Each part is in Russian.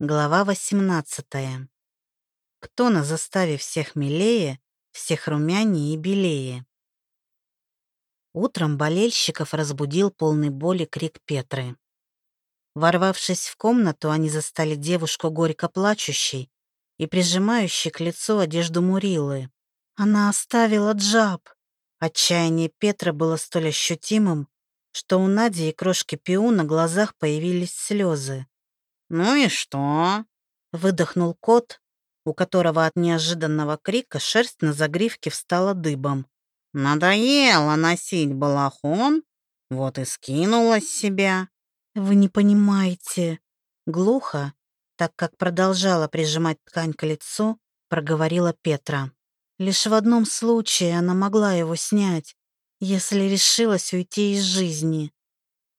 Глава 18. Кто на заставе всех милее, всех румянее и белее? Утром болельщиков разбудил полный боли крик Петры. Ворвавшись в комнату, они застали девушку горько плачущей и прижимающей к лицу одежду Мурилы. Она оставила джаб. Отчаяние Петры было столь ощутимым, что у Нади и крошки Пиу на глазах появились слезы. «Ну и что?» — выдохнул кот, у которого от неожиданного крика шерсть на загривке встала дыбом. «Надоело носить балахон, вот и скинула с себя». «Вы не понимаете». Глухо, так как продолжала прижимать ткань к лицу, проговорила Петра. Лишь в одном случае она могла его снять, если решилась уйти из жизни.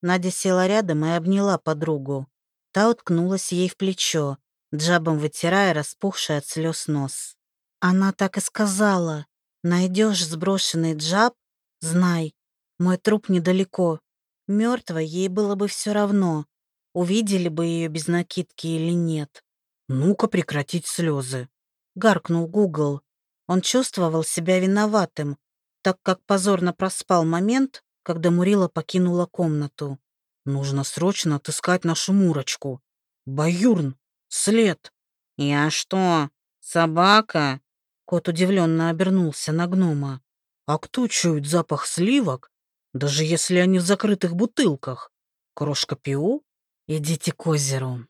Надя села рядом и обняла подругу. Та уткнулась ей в плечо, джабом вытирая распухший от слез нос. Она так и сказала. «Найдешь сброшенный джаб? Знай, мой труп недалеко. Мертвой ей было бы все равно, увидели бы ее без накидки или нет». «Ну-ка прекратить слезы», — гаркнул Гугл. Он чувствовал себя виноватым, так как позорно проспал момент, когда Мурила покинула комнату. Нужно срочно отыскать нашу Мурочку. Баюрн, след. Я что, собака? Кот удивленно обернулся на гнома. А кто чует запах сливок, даже если они в закрытых бутылках? Крошка Пиу? Идите к озеру.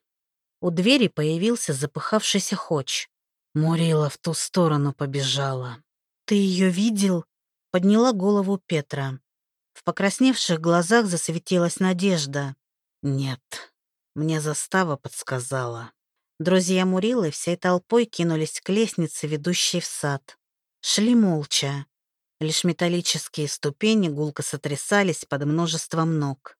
У двери появился запыхавшийся Хоч. Мурила в ту сторону побежала. «Ты ее видел?» Подняла голову Петра. В покрасневших глазах засветилась надежда. Нет, мне застава подсказала. Друзья Мурилы всей толпой кинулись к лестнице, ведущей в сад. Шли молча. Лишь металлические ступени гулко сотрясались под множеством ног.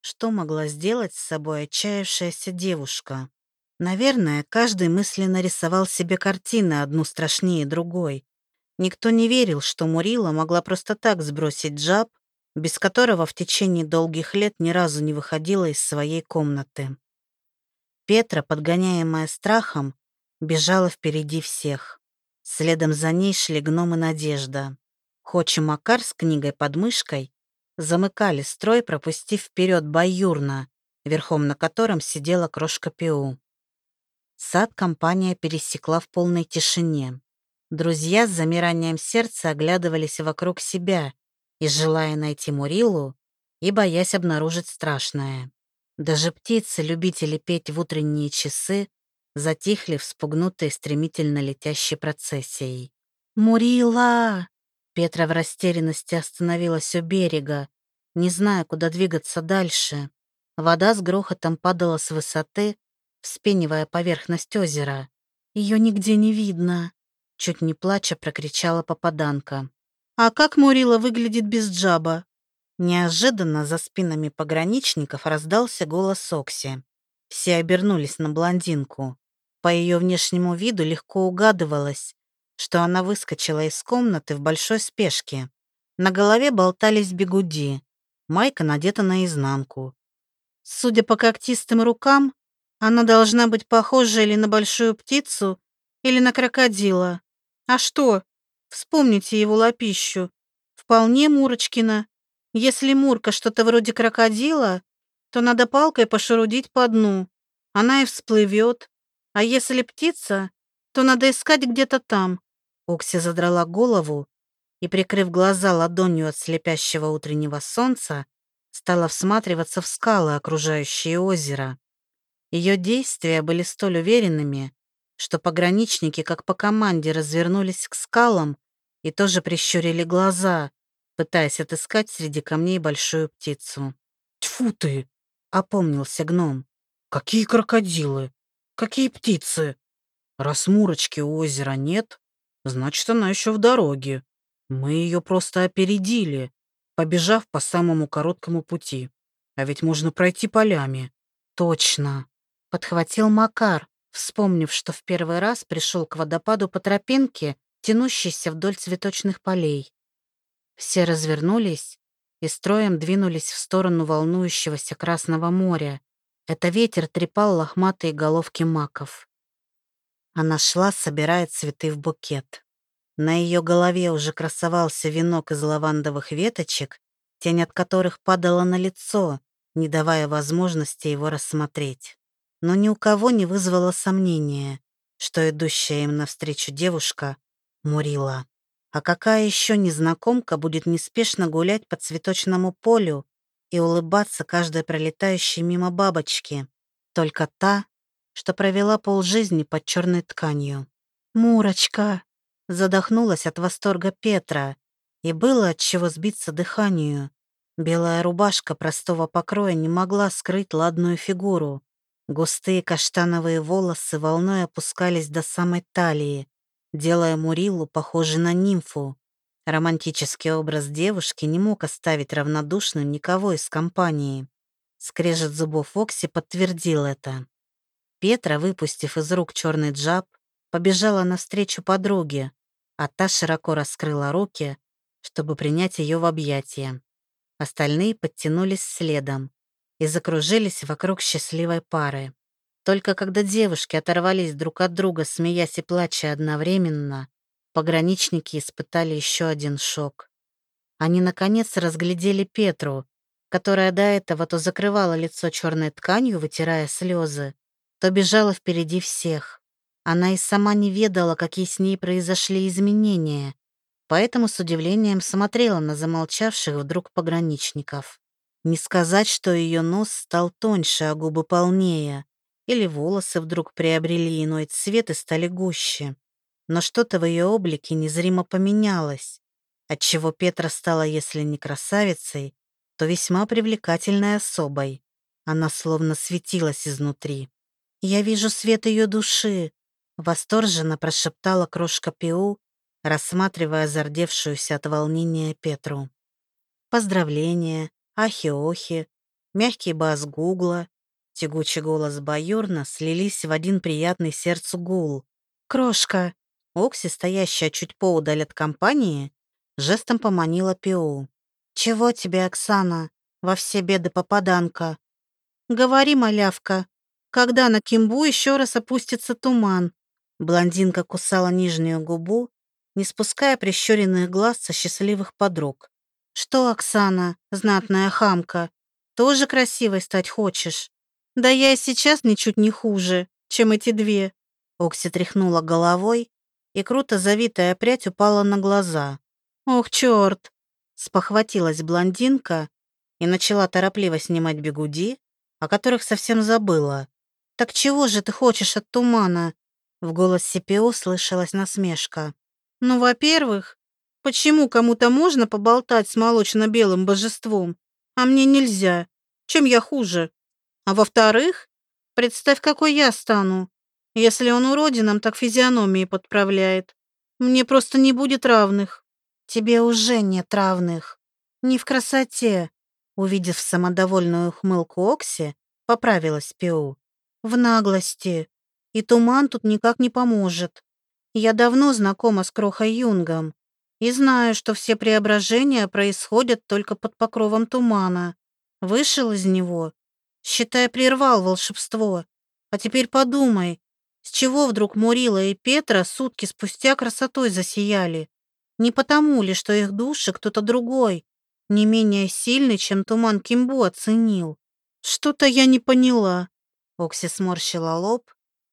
Что могла сделать с собой отчаявшаяся девушка? Наверное, каждый мысленно рисовал себе картины, одну страшнее другой. Никто не верил, что Мурила могла просто так сбросить джаб, без которого в течение долгих лет ни разу не выходила из своей комнаты. Петра, подгоняемая страхом, бежала впереди всех. Следом за ней шли гном и Надежда. Хоч и Макар с книгой под мышкой замыкали строй, пропустив вперед Баюрна, верхом на котором сидела крошка Пиу. Сад компания пересекла в полной тишине. Друзья с замиранием сердца оглядывались вокруг себя и желая найти Мурилу, и боясь обнаружить страшное. Даже птицы, любители петь в утренние часы, затихли, вспугнутые стремительно летящей процессией. «Мурила!» Петра в растерянности остановилась у берега, не зная, куда двигаться дальше. Вода с грохотом падала с высоты, вспенивая поверхность озера. Ее нигде не видно. Чуть не плача прокричала попаданка. «А как Мурила выглядит без джаба?» Неожиданно за спинами пограничников раздался голос Окси. Все обернулись на блондинку. По ее внешнему виду легко угадывалось, что она выскочила из комнаты в большой спешке. На голове болтались бегуди. Майка надета наизнанку. Судя по когтистым рукам, она должна быть похожа или на большую птицу, или на крокодила. А что? Вспомните его лапищу. Вполне Мурочкина. Если Мурка что-то вроде крокодила, то надо палкой пошерудить по дну. Она и всплывет. А если птица, то надо искать где-то там. Окси задрала голову и, прикрыв глаза ладонью от слепящего утреннего солнца, стала всматриваться в скалы, окружающие озеро. Ее действия были столь уверенными, что пограничники, как по команде, развернулись к скалам и тоже прищурили глаза, пытаясь отыскать среди камней большую птицу. «Тьфу ты!» — опомнился гном. «Какие крокодилы! Какие птицы! Раз Мурочки у озера нет, значит, она еще в дороге. Мы ее просто опередили, побежав по самому короткому пути. А ведь можно пройти полями». «Точно!» — подхватил Макар, вспомнив, что в первый раз пришел к водопаду по тропинке, тянущейся вдоль цветочных полей. Все развернулись и строем двинулись в сторону волнующегося Красного моря, Это ветер трепал лохматые головки маков. Она шла, собирая цветы в букет. На ее голове уже красовался венок из лавандовых веточек, тень от которых падала на лицо, не давая возможности его рассмотреть. Но ни у кого не вызвало сомнения, что идущая им навстречу девушка — Мурила. А какая еще незнакомка будет неспешно гулять по цветочному полю и улыбаться каждой пролетающей мимо бабочки? Только та, что провела полжизни под черной тканью. «Мурочка!» Задохнулась от восторга Петра, и было от чего сбиться дыханию. Белая рубашка простого покроя не могла скрыть ладную фигуру. Густые каштановые волосы волной опускались до самой талии, делая Мурилу похожей на нимфу. Романтический образ девушки не мог оставить равнодушным никого из компании. Скрежет зубов Окси подтвердил это. Петра, выпустив из рук черный джаб, побежала навстречу подруге, а та широко раскрыла руки, чтобы принять ее в объятия. Остальные подтянулись следом и закружились вокруг счастливой пары. Только когда девушки оторвались друг от друга, смеясь и плача одновременно, пограничники испытали еще один шок. Они, наконец, разглядели Петру, которая до этого то закрывала лицо черной тканью, вытирая слезы, то бежала впереди всех. Она и сама не ведала, какие с ней произошли изменения, поэтому с удивлением смотрела на замолчавших вдруг пограничников. Не сказать, что ее нос стал тоньше, а губы полнее, или волосы вдруг приобрели иной цвет и стали гуще. Но что-то в ее облике незримо поменялось, отчего Петра стала, если не красавицей, то весьма привлекательной особой. Она словно светилась изнутри. «Я вижу свет ее души», — восторженно прошептала крошка Пиу, рассматривая зардевшуюся от волнения Петру. Поздравления, ахи-охи, мягкий бас Гугла, тягучий голос Баюрна слились в один приятный сердцу гул. «Крошка!» Окси, стоящая чуть поудаль от компании, жестом поманила Пиу. «Чего тебе, Оксана? Во все беды попаданка?» «Говори, малявка, когда на Кимбу еще раз опустится туман. Блондинка кусала нижнюю губу, не спуская прищуренных глаз со счастливых подруг. «Что, Оксана, знатная хамка, тоже красивой стать хочешь? Да я и сейчас ничуть не хуже, чем эти две». Окси тряхнула головой, и круто завитая прядь упала на глаза. «Ох, черт!» Спохватилась блондинка и начала торопливо снимать бегуди, о которых совсем забыла. «Так чего же ты хочешь от тумана?» В голосе Пио слышалась насмешка. «Ну, во-первых, почему кому-то можно поболтать с молочно-белым божеством, а мне нельзя? Чем я хуже? А во-вторых, представь, какой я стану. Если он уродином, так физиономии подправляет. Мне просто не будет равных». «Тебе уже нет равных. Не в красоте», увидев самодовольную ухмылку Окси, поправилась Пиу в наглости. И туман тут никак не поможет. Я давно знакома с Крохой Юнгом и знаю, что все преображения происходят только под покровом тумана. Вышел из него, считай, прервал волшебство. А теперь подумай, с чего вдруг Мурила и Петра сутки спустя красотой засияли? Не потому ли, что их души кто-то другой, не менее сильный, чем туман Кимбу оценил? Что-то я не поняла. Окси сморщила лоб,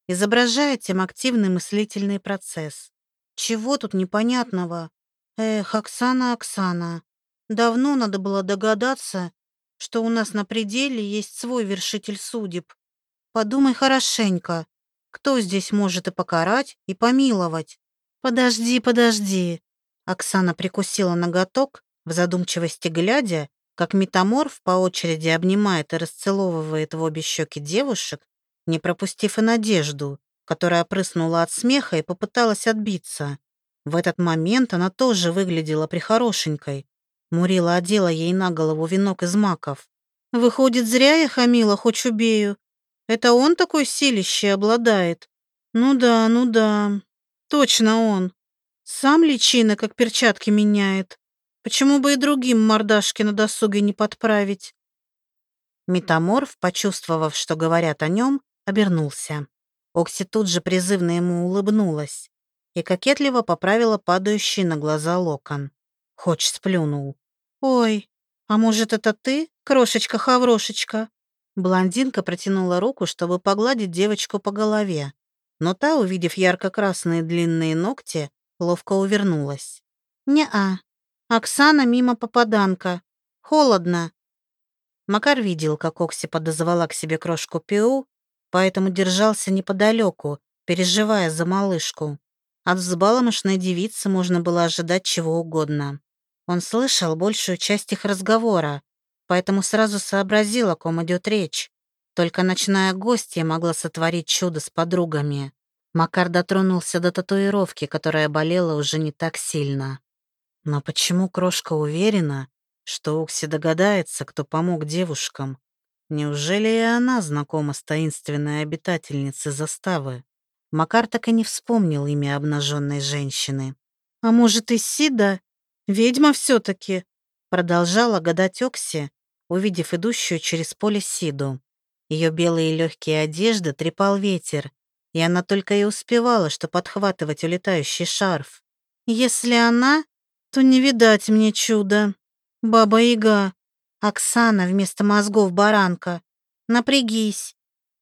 изображая тем активный мыслительный процесс. Чего тут непонятного? Эх, Оксана, Оксана, давно надо было догадаться, что у нас на пределе есть свой вершитель судеб. Подумай хорошенько, кто здесь может и покарать, и помиловать? Подожди, подожди. Оксана прикусила ноготок, в задумчивости глядя, как метаморф по очереди обнимает и расцеловывает в обе щеки девушек, не пропустив и надежду, которая прыснула от смеха и попыталась отбиться. В этот момент она тоже выглядела прихорошенькой. Мурила одела ей на голову венок из маков. «Выходит, зря я хамила, хоть убею. Это он такой силище обладает?» «Ну да, ну да. Точно он. Сам личина, как перчатки меняет. Почему бы и другим мордашки на досуге не подправить? Метаморф, почувствовав, что говорят о нем, обернулся. Окси тут же призывно ему улыбнулась и кокетливо поправила падающий на глаза локон. Хоч сплюнул. «Ой, а может, это ты, крошечка-хаврошечка?» Блондинка протянула руку, чтобы погладить девочку по голове, но та, увидев ярко-красные длинные ногти, ловко увернулась. «Не-а, Оксана мимо попаданка. Холодно». Макар видел, как Окси подозвала к себе крошку Пиу, поэтому держался неподалеку, переживая за малышку. От взбаломошной девицы можно было ожидать чего угодно. Он слышал большую часть их разговора, поэтому сразу сообразил, о ком идет речь. Только ночная гостья могла сотворить чудо с подругами. Макар дотронулся до татуировки, которая болела уже не так сильно. Но почему крошка уверена, что Укси догадается, кто помог девушкам? Неужели и она знакома с таинственной обитательницей заставы? Макар так и не вспомнил имя обнаженной женщины. «А может, и Сида? Ведьма все-таки?» Продолжала гадать Окси, увидев идущую через поле Сиду. Ее белые легкие одежды трепал ветер, и она только и успевала, что подхватывать улетающий шарф. «Если она, то не видать мне чуда. Баба-яга, Оксана вместо мозгов баранка. Напрягись.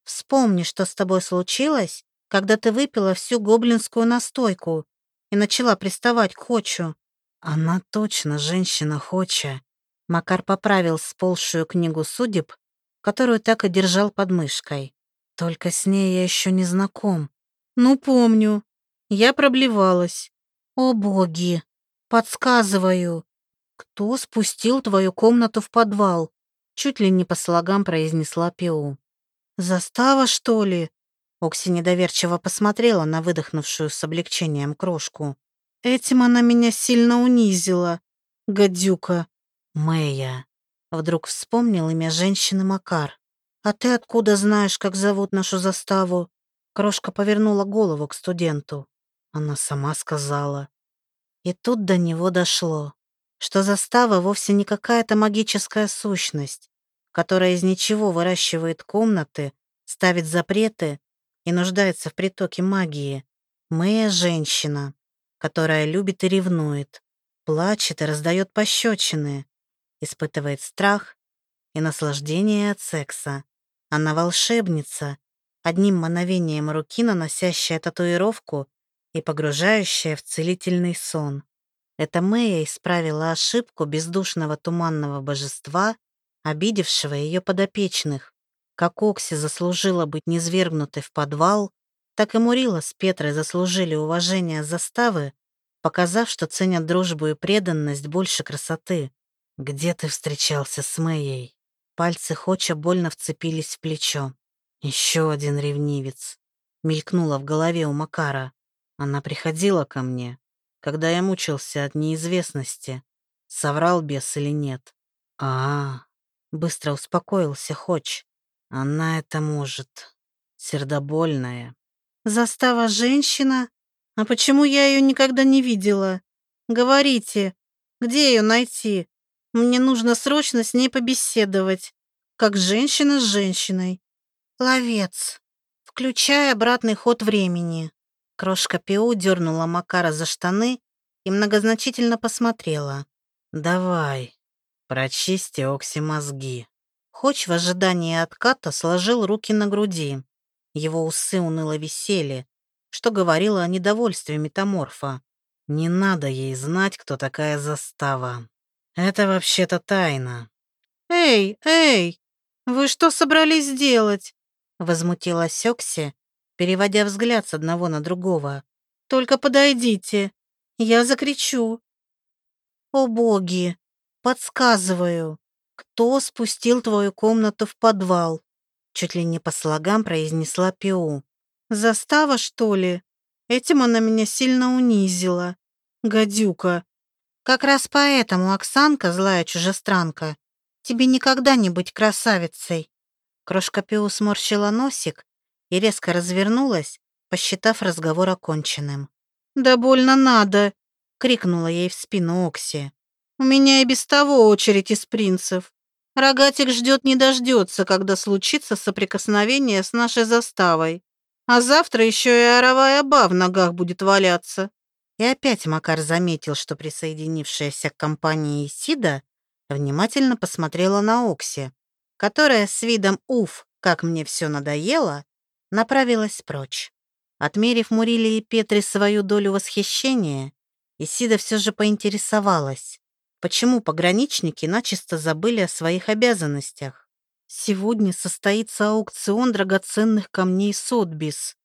Вспомни, что с тобой случилось, когда ты выпила всю гоблинскую настойку и начала приставать к Хочу. Она точно женщина Хоча. Макар поправил сползшую книгу судеб, которую так и держал под мышкой. Только с ней я еще не знаком. Ну, помню. Я проблевалась. О, боги! Подсказываю. Кто спустил твою комнату в подвал? Чуть ли не по слогам произнесла Пиу. Застава, что ли? Окси недоверчиво посмотрела на выдохнувшую с облегчением крошку. «Этим она меня сильно унизила, гадюка». «Мэя». Вдруг вспомнил имя женщины Макар. «А ты откуда знаешь, как зовут нашу заставу?» Крошка повернула голову к студенту. Она сама сказала. И тут до него дошло, что застава вовсе не какая-то магическая сущность, которая из ничего выращивает комнаты, ставит запреты и нуждается в притоке магии. Мэя — женщина, которая любит и ревнует, плачет и раздает пощечины, испытывает страх и наслаждение от секса. Она волшебница, одним мановением руки наносящая татуировку и погружающая в целительный сон. Эта Мэя исправила ошибку бездушного туманного божества, обидевшего ее подопечных. Как Окси заслужила быть низвергнутой в подвал, так и Мурила с Петрой заслужили уважение заставы, показав, что ценят дружбу и преданность больше красоты. «Где ты встречался с Мэей?» Пальцы Хоча больно вцепились в плечо. Еще один ревнивец. Мелькнуло в голове у Макара. Она приходила ко мне, когда я мучился от неизвестности, соврал бес или нет. а, -а, -а. Быстро успокоился Хоч. Она это может. Сердобольная. Застава женщина? А почему я ее никогда не видела? Говорите, где ее найти? Мне нужно срочно с ней побеседовать. Как женщина с женщиной. Ловец. Включай обратный ход времени. Крошка Пиу дернула Макара за штаны и многозначительно посмотрела. «Давай, прочисти Окси мозги». Хоч в ожидании отката сложил руки на груди. Его усы уныло висели, что говорило о недовольстве метаморфа. Не надо ей знать, кто такая застава. Это вообще-то тайна. «Эй, эй, вы что собрались сделать?» Возмутилась Окси, переводя взгляд с одного на другого. «Только подойдите, я закричу». «О боги, подсказываю, «Кто спустил твою комнату в подвал?» Чуть ли не по слогам произнесла Пиу. «Застава, что ли? Этим она меня сильно унизила. Гадюка. Как раз поэтому, Оксанка, злая чужестранка, тебе никогда не быть красавицей». Крошка Пиу сморщила носик и резко развернулась, посчитав разговор оконченным. «Да больно надо!» — крикнула ей в спину Окси. У меня и без того очередь из принцев. Рогатик ждет не дождется, когда случится соприкосновение с нашей заставой. А завтра еще и оровая ба в ногах будет валяться. И опять Макар заметил, что присоединившаяся к компании Сида внимательно посмотрела на Окси, которая с видом «Уф, как мне все надоело», направилась прочь. Отмерив Муриле и Петре свою долю восхищения, Исида все же поинтересовалась, почему пограничники начисто забыли о своих обязанностях. Сегодня состоится аукцион драгоценных камней Сотбис,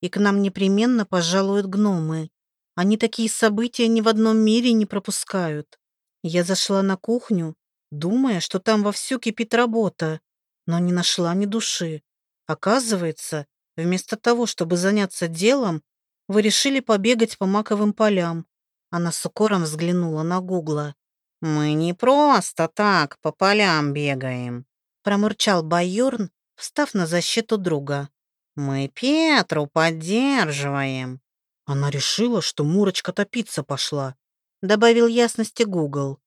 и к нам непременно пожалуют гномы. Они такие события ни в одном мире не пропускают. Я зашла на кухню, думая, что там вовсю кипит работа, но не нашла ни души. Оказывается, вместо того, чтобы заняться делом, вы решили побегать по маковым полям. Она с укором взглянула на Гугла. «Мы не просто так по полям бегаем», промурчал Байорн, встав на защиту друга. «Мы Петру поддерживаем». Она решила, что Мурочка топиться пошла, добавил ясности Гугл.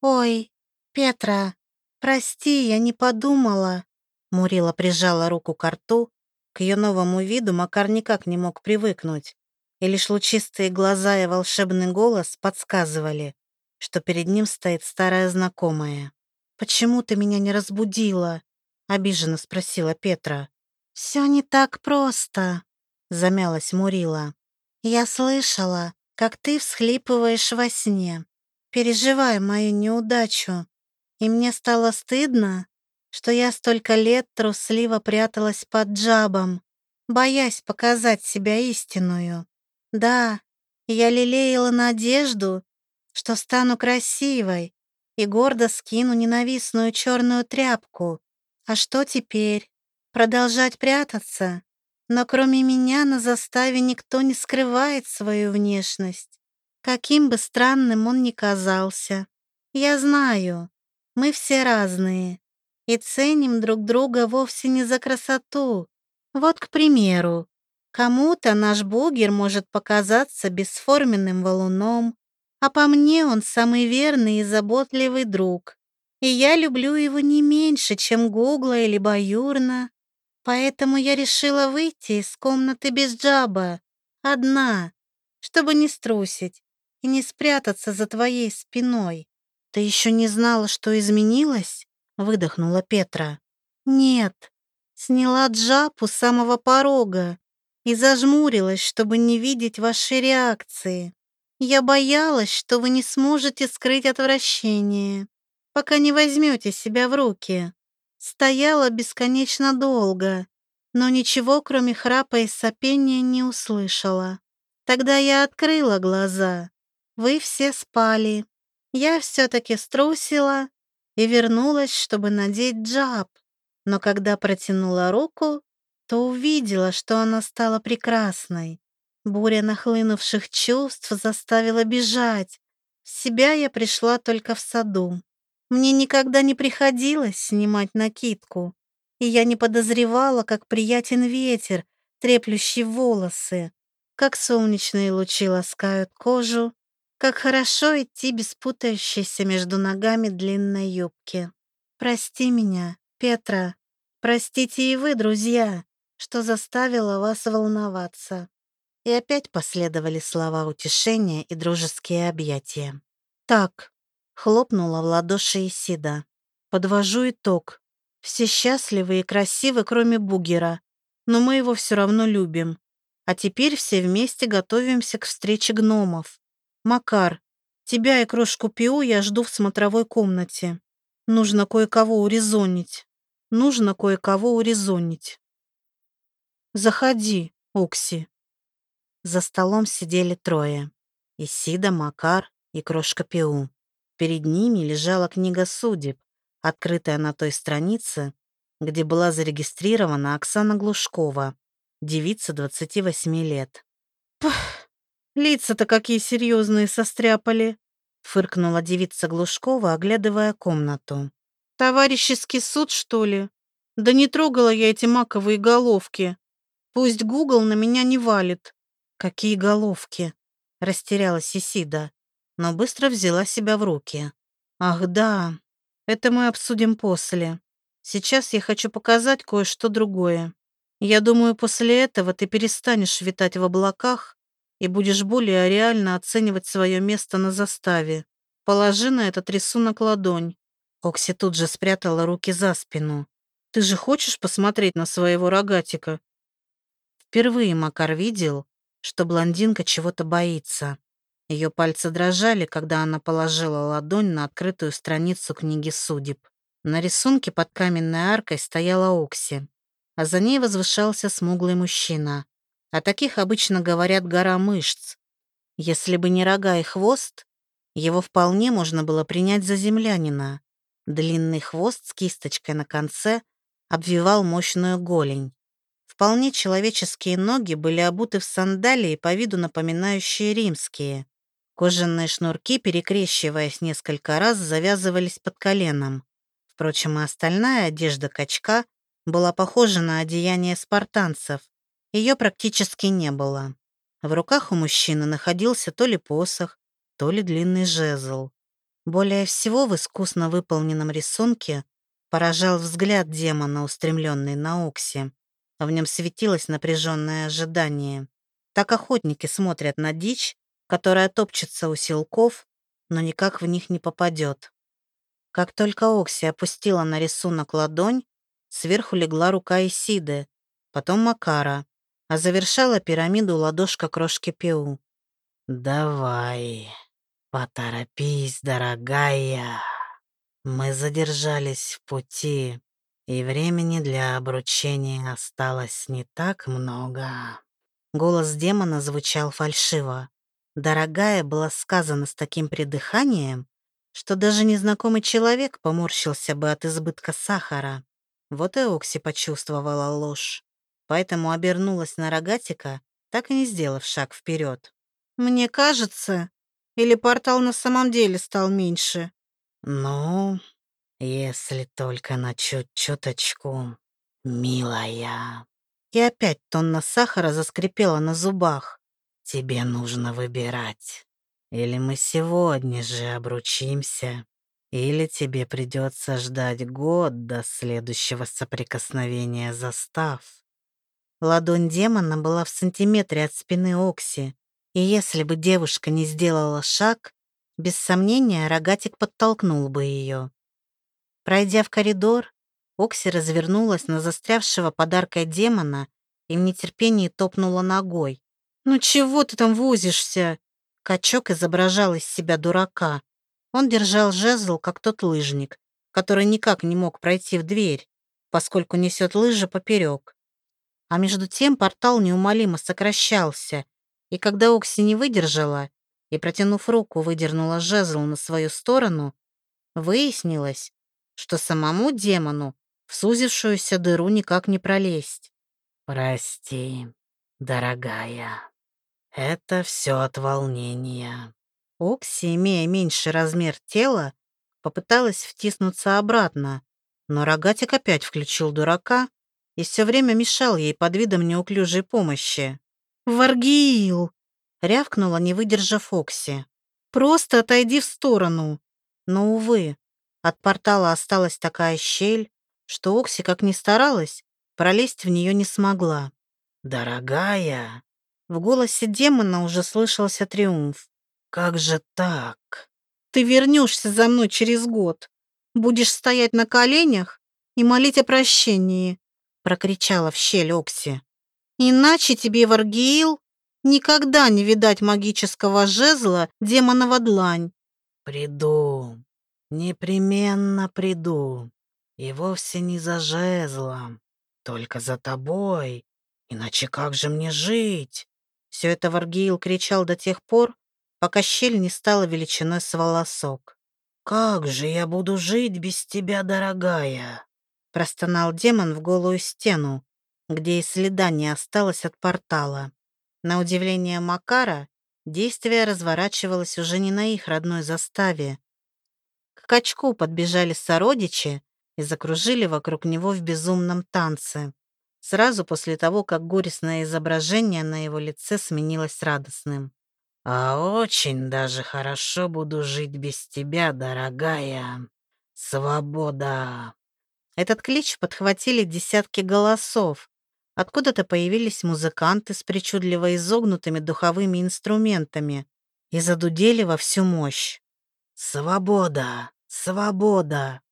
«Ой, Петра, прости, я не подумала». Мурила прижала руку к рту. К ее новому виду Макар никак не мог привыкнуть. И лишь лучистые глаза и волшебный голос подсказывали, что перед ним стоит старая знакомая. «Почему ты меня не разбудила?» — обиженно спросила Петра. «Все не так просто», — замялась Мурила. «Я слышала, как ты всхлипываешь во сне, переживая мою неудачу, и мне стало стыдно, что я столько лет трусливо пряталась под джабом, боясь показать себя истинную. Да, я лелеяла надежду, что стану красивой и гордо скину ненавистную черную тряпку. А что теперь? Продолжать прятаться? Но кроме меня на заставе никто не скрывает свою внешность. Каким бы странным он ни казался. Я знаю, мы все разные и ценим друг друга вовсе не за красоту. Вот, к примеру, кому-то наш бугер может показаться бесформенным валуном, а по мне он самый верный и заботливый друг. И я люблю его не меньше, чем Гугла или Баюрна. Поэтому я решила выйти из комнаты без джаба, одна, чтобы не струсить и не спрятаться за твоей спиной. Ты еще не знала, что изменилась? выдохнула Петра. Нет, сняла джаб у самого порога и зажмурилась, чтобы не видеть вашей реакции. Я боялась, что вы не сможете скрыть отвращение, пока не возьмете себя в руки. Стояла бесконечно долго, но ничего, кроме храпа и сопения, не услышала. Тогда я открыла глаза. Вы все спали. Я все-таки струсила и вернулась, чтобы надеть джаб. Но когда протянула руку, то увидела, что она стала прекрасной. Буря нахлынувших чувств заставила бежать. В себя я пришла только в саду. Мне никогда не приходилось снимать накидку, и я не подозревала, как приятен ветер, треплющий волосы, как солнечные лучи ласкают кожу, как хорошо идти без путающейся между ногами длинной юбки. Прости меня, Петра. Простите и вы, друзья, что заставила вас волноваться. И опять последовали слова утешения и дружеские объятия. Так, хлопнула в ладоши Исида. Подвожу итог. Все счастливы и красивы, кроме Бугера, но мы его все равно любим. А теперь все вместе готовимся к встрече гномов. «Макар, тебя и крошку Пиу я жду в смотровой комнате. Нужно кое-кого урезонить. Нужно кое-кого урезонить». «Заходи, Окси». За столом сидели трое. Исида, Макар и крошка Пиу. Перед ними лежала книга судеб, открытая на той странице, где была зарегистрирована Оксана Глушкова, девица 28 лет. «Пф!» Лица-то какие серьезные состряпали!» — фыркнула девица Глушкова, оглядывая комнату. «Товарищеский суд, что ли? Да не трогала я эти маковые головки. Пусть Гугл на меня не валит». «Какие головки?» — растерялась Исида, но быстро взяла себя в руки. «Ах да, Это мы обсудим после. Сейчас я хочу показать кое-что другое. Я думаю, после этого ты перестанешь витать в облаках и будешь более реально оценивать свое место на заставе. Положи на этот рисунок ладонь. Окси тут же спрятала руки за спину. Ты же хочешь посмотреть на своего рогатика? Впервые Макар видел, что блондинка чего-то боится. Ее пальцы дрожали, когда она положила ладонь на открытую страницу книги судеб. На рисунке под каменной аркой стояла Окси, а за ней возвышался смуглый мужчина. О таких обычно говорят гора мышц. Если бы не рога и хвост, его вполне можно было принять за землянина. Длинный хвост с кисточкой на конце обвивал мощную голень. Вполне человеческие ноги были обуты в сандалии, по виду напоминающие римские. Кожаные шнурки, перекрещиваясь несколько раз, завязывались под коленом. Впрочем, и остальная одежда качка была похожа на одеяние спартанцев. Ее практически не было. В руках у мужчины находился то ли посох, то ли длинный жезл. Более всего в искусно выполненном рисунке поражал взгляд демона, устремленный на Окси. В нем светилось напряженное ожидание. Так охотники смотрят на дичь, которая топчется у силков, но никак в них не попадет. Как только Окси опустила на рисунок ладонь, сверху легла рука Исиды, потом Макара, а завершала пирамиду ладошка крошки Пиу. «Давай», «Поторопись, дорогая. Мы задержались в пути, и времени для обручения осталось не так много». Голос демона звучал фальшиво. «Дорогая» была сказана с таким придыханием, что даже незнакомый человек поморщился бы от избытка сахара. Вот и Окси почувствовала ложь, поэтому обернулась на рогатика, так и не сделав шаг вперед. «Мне кажется, или портал на самом деле стал меньше? Ну, если только на чуть-чуточку, милая. И опять тонна сахара заскрипела на зубах. Тебе нужно выбирать. Или мы сегодня же обручимся, или тебе придется ждать год до следующего соприкосновения застав. Ладонь демона была в сантиметре от спины Окси, и если бы девушка не сделала шаг, без сомнения рогатик подтолкнул бы ее. Пройдя в коридор, Окси развернулась на застрявшего подаркой демона и в нетерпении топнула ногой. «Ну чего ты там возишься?» Качок изображал из себя дурака. Он держал жезл, как тот лыжник, который никак не мог пройти в дверь, поскольку несет лыжи поперек. А между тем портал неумолимо сокращался, и когда Окси не выдержала и, протянув руку, выдернула жезл на свою сторону, выяснилось, что самому демону в сузившуюся дыру никак не пролезть. «Прости, дорогая, это все от волнения». Окси, имея меньший размер тела, попыталась втиснуться обратно, но рогатик опять включил дурака и все время мешал ей под видом неуклюжей помощи. «Варгиил!» — рявкнула, не выдержав Окси. «Просто отойди в сторону!» Но, увы, от портала осталась такая щель, что Окси, как ни старалась, пролезть в нее не смогла. «Дорогая!» В голосе демона уже слышался триумф. «Как же так?» «Ты вернешься за мной через год. Будешь стоять на коленях и молить о прощении», прокричала в щель Окси. Иначе тебе, Варгиил, никогда не видать магического жезла демонова длань. Приду, непременно приду. И вовсе не за жезлом, только за тобой. Иначе как же мне жить? Все это Варгиил кричал до тех пор, пока щель не стала величиной с волосок. «Как же я буду жить без тебя, дорогая?» Простонал демон в голую стену, где и следа не осталось от портала. На удивление Макара, действие разворачивалось уже не на их родной заставе. К качку подбежали сородичи и закружили вокруг него в безумном танце. Сразу после того, как горестное изображение на его лице сменилось радостным. «А очень даже хорошо буду жить без тебя, дорогая», «Свобода!» Этот клич подхватили десятки голосов. Откуда-то появились музыканты с причудливо изогнутыми духовыми инструментами и задудели во всю мощь. «Свобода! Свобода!»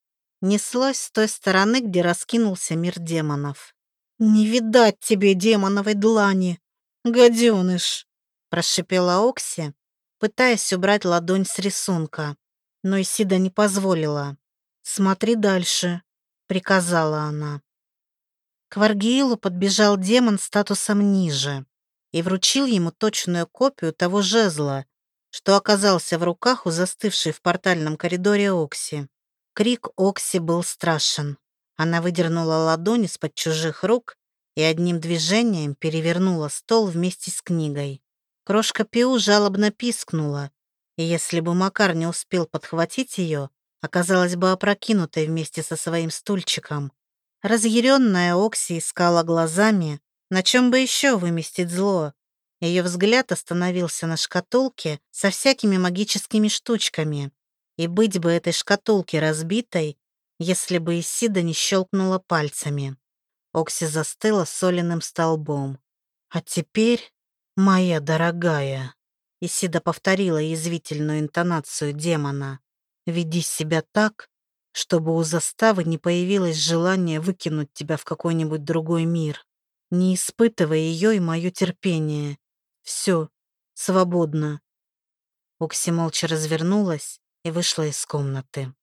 Неслось с той стороны, где раскинулся мир демонов. «Не видать тебе демоновой длани, гаденыш!» прошипела Окси, пытаясь убрать ладонь с рисунка. Но Исида не позволила. «Смотри дальше», — приказала она. К Варгиилу подбежал демон статусом ниже и вручил ему точную копию того жезла, что оказался в руках у застывшей в портальном коридоре Окси. Крик Окси был страшен. Она выдернула ладонь из-под чужих рук и одним движением перевернула стол вместе с книгой. Крошка Пиу жалобно пискнула, и если бы Макар не успел подхватить ее, оказалась бы опрокинутой вместе со своим стульчиком. Разъяренная Окси искала глазами, на чем бы еще выместить зло. Ее взгляд остановился на шкатулке со всякими магическими штучками. И быть бы этой шкатулке разбитой, если бы Исида не щелкнула пальцами. Окси застыла соленым столбом. «А теперь, моя дорогая», Исида повторила язвительную интонацию демона, «веди себя так, чтобы у заставы не появилось желание выкинуть тебя в какой-нибудь другой мир. Не испытывая ее и мое терпение. Все, свободно». Окси молча развернулась и вышла из комнаты.